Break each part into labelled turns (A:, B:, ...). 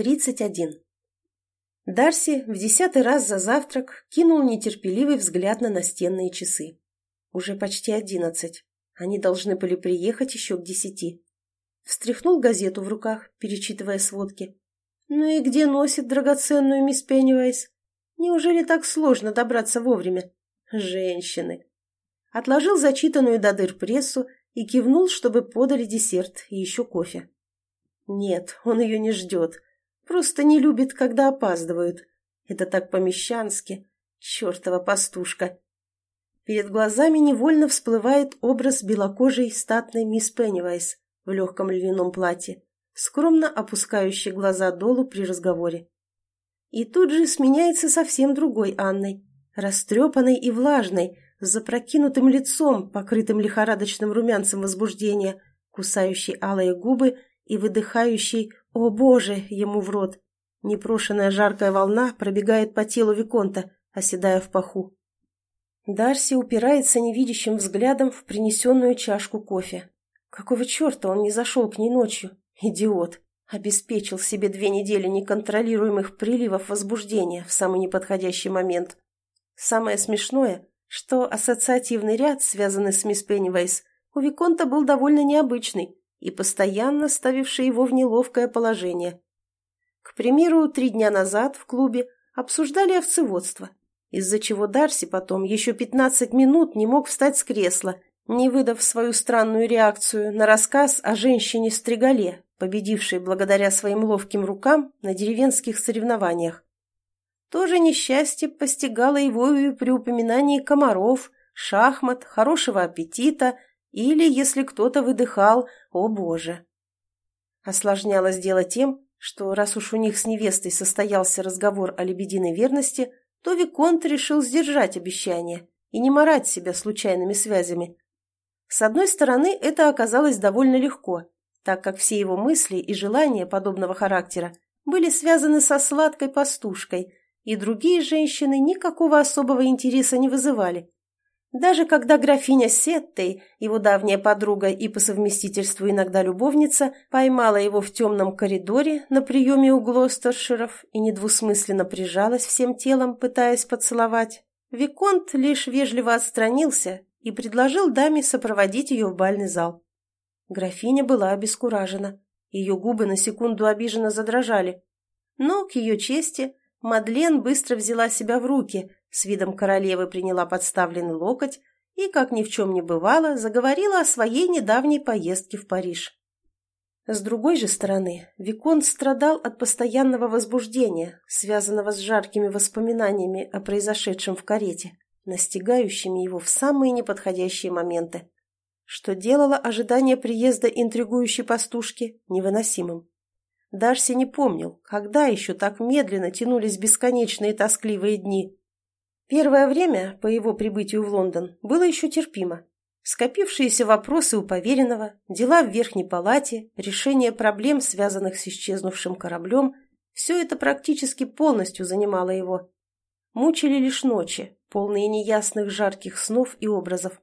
A: 31. Дарси в десятый раз за завтрак кинул нетерпеливый взгляд на настенные часы. Уже почти одиннадцать. Они должны были приехать еще к десяти. Встряхнул газету в руках, перечитывая сводки. Ну и где носит драгоценную мисс Пеннивайз? Неужели так сложно добраться вовремя? Женщины. Отложил зачитанную до дыр прессу и кивнул, чтобы подали десерт и еще кофе. Нет, он ее не ждет. Просто не любит, когда опаздывают. Это так по-мещански. Чертова пастушка. Перед глазами невольно всплывает образ белокожей статной мисс Пеннивайс в легком льняном платье, скромно опускающей глаза долу при разговоре. И тут же сменяется совсем другой Анной, растрепанной и влажной, с запрокинутым лицом, покрытым лихорадочным румянцем возбуждения, кусающей алые губы и выдыхающий «О, Боже!» ему в рот. Непрошенная жаркая волна пробегает по телу Виконта, оседая в паху. Дарси упирается невидящим взглядом в принесенную чашку кофе. Какого черта он не зашел к ней ночью? Идиот! Обеспечил себе две недели неконтролируемых приливов возбуждения в самый неподходящий момент. Самое смешное, что ассоциативный ряд, связанный с мисс Пеннивейс, у Виконта был довольно необычный и постоянно ставивший его в неловкое положение. К примеру, три дня назад в клубе обсуждали овцеводство, из-за чего Дарси потом еще пятнадцать минут не мог встать с кресла, не выдав свою странную реакцию на рассказ о женщине-стригале, победившей благодаря своим ловким рукам на деревенских соревнованиях. То же несчастье постигало его и при упоминании комаров, шахмат, хорошего аппетита – или, если кто-то выдыхал «О боже!». Осложнялось дело тем, что раз уж у них с невестой состоялся разговор о лебединой верности, то Виконт решил сдержать обещание и не морать себя случайными связями. С одной стороны, это оказалось довольно легко, так как все его мысли и желания подобного характера были связаны со сладкой пастушкой, и другие женщины никакого особого интереса не вызывали. Даже когда графиня Сеттой, его давняя подруга и по совместительству иногда любовница, поймала его в темном коридоре на приеме у Глостерширов и недвусмысленно прижалась всем телом, пытаясь поцеловать, Виконт лишь вежливо отстранился и предложил даме сопроводить ее в бальный зал. Графиня была обескуражена. Ее губы на секунду обиженно задрожали. Но, к ее чести, Мадлен быстро взяла себя в руки – с видом королевы приняла подставленный локоть и, как ни в чем не бывало, заговорила о своей недавней поездке в Париж. С другой же стороны, Викон страдал от постоянного возбуждения, связанного с жаркими воспоминаниями о произошедшем в карете, настигающими его в самые неподходящие моменты, что делало ожидание приезда интригующей пастушки невыносимым. Дарси не помнил, когда еще так медленно тянулись бесконечные тоскливые дни, Первое время, по его прибытию в Лондон, было еще терпимо. Скопившиеся вопросы у поверенного, дела в Верхней Палате, решение проблем, связанных с исчезнувшим кораблем – все это практически полностью занимало его. Мучили лишь ночи, полные неясных жарких снов и образов.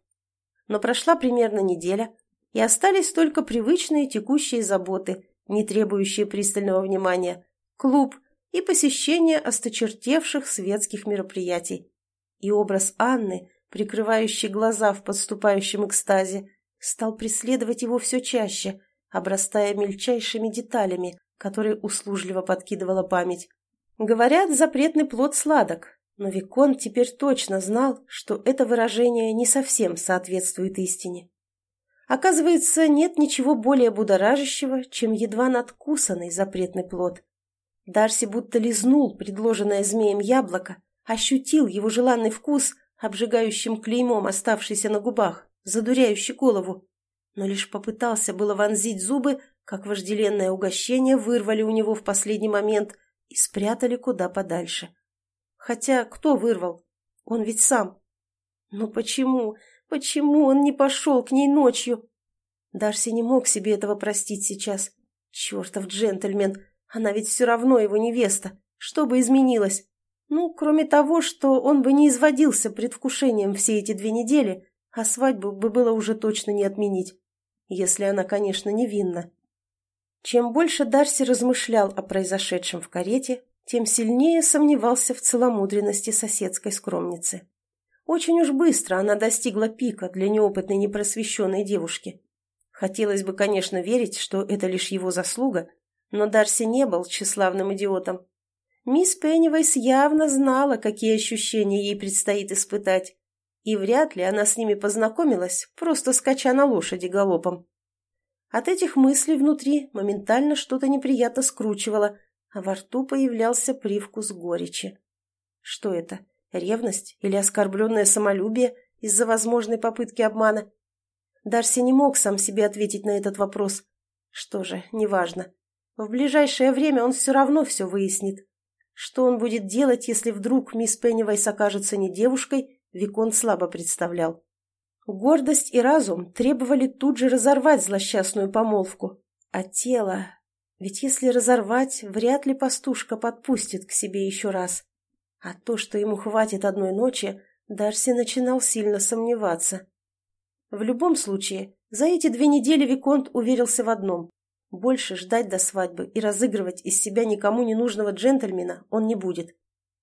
A: Но прошла примерно неделя, и остались только привычные текущие заботы, не требующие пристального внимания, клуб и посещение осточертевших светских мероприятий и образ Анны, прикрывающей глаза в подступающем экстазе, стал преследовать его все чаще, обрастая мельчайшими деталями, которые услужливо подкидывала память. Говорят, запретный плод сладок, но Викон теперь точно знал, что это выражение не совсем соответствует истине. Оказывается, нет ничего более будоражащего, чем едва надкусанный запретный плод. Дарси будто лизнул предложенное змеем яблоко ощутил его желанный вкус, обжигающим клеймом, оставшийся на губах, задуряющий голову. Но лишь попытался было вонзить зубы, как вожделенное угощение вырвали у него в последний момент и спрятали куда подальше. Хотя кто вырвал? Он ведь сам. Но почему, почему он не пошел к ней ночью? Дарси не мог себе этого простить сейчас. Чертов джентльмен, она ведь все равно его невеста. Что бы изменилось? Ну, кроме того, что он бы не изводился предвкушением все эти две недели, а свадьбу бы было уже точно не отменить. Если она, конечно, невинна. Чем больше Дарси размышлял о произошедшем в карете, тем сильнее сомневался в целомудренности соседской скромницы. Очень уж быстро она достигла пика для неопытной непросвещенной девушки. Хотелось бы, конечно, верить, что это лишь его заслуга, но Дарси не был тщеславным идиотом. Мисс Пеннивайс явно знала, какие ощущения ей предстоит испытать, и вряд ли она с ними познакомилась, просто скача на лошади галопом. От этих мыслей внутри моментально что-то неприятно скручивало, а во рту появлялся привкус горечи. Что это? Ревность или оскорбленное самолюбие из-за возможной попытки обмана? Дарси не мог сам себе ответить на этот вопрос. Что же, неважно. В ближайшее время он все равно все выяснит. Что он будет делать, если вдруг мисс Пеннивайс окажется не девушкой, Викон слабо представлял. Гордость и разум требовали тут же разорвать злосчастную помолвку. А тело... Ведь если разорвать, вряд ли пастушка подпустит к себе еще раз. А то, что ему хватит одной ночи, Дарси начинал сильно сомневаться. В любом случае, за эти две недели Виконт уверился в одном. Больше ждать до свадьбы и разыгрывать из себя никому не нужного джентльмена он не будет.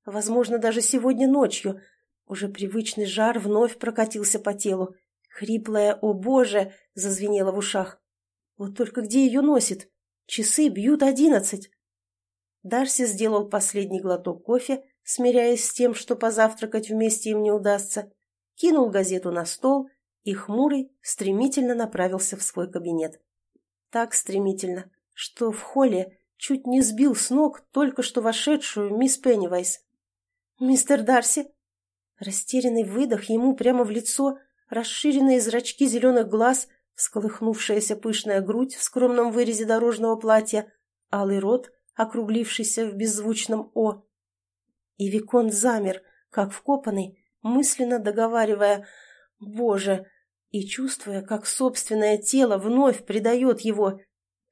A: Возможно, даже сегодня ночью, уже привычный жар вновь прокатился по телу. Хриплое «О боже!» зазвенело в ушах. Вот только где ее носит? Часы бьют одиннадцать. Дарси сделал последний глоток кофе, смиряясь с тем, что позавтракать вместе им не удастся, кинул газету на стол и, хмурый, стремительно направился в свой кабинет. Так стремительно, что в холле чуть не сбил с ног только что вошедшую мисс Пеннивайс. «Мистер Дарси!» Растерянный выдох ему прямо в лицо, расширенные зрачки зеленых глаз, всколыхнувшаяся пышная грудь в скромном вырезе дорожного платья, алый рот, округлившийся в беззвучном «о». И Виконт замер, как вкопанный, мысленно договаривая «Боже!» И чувствуя, как собственное тело вновь предает его,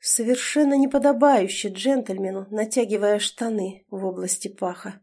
A: совершенно неподобающе джентльмену, натягивая штаны в области паха.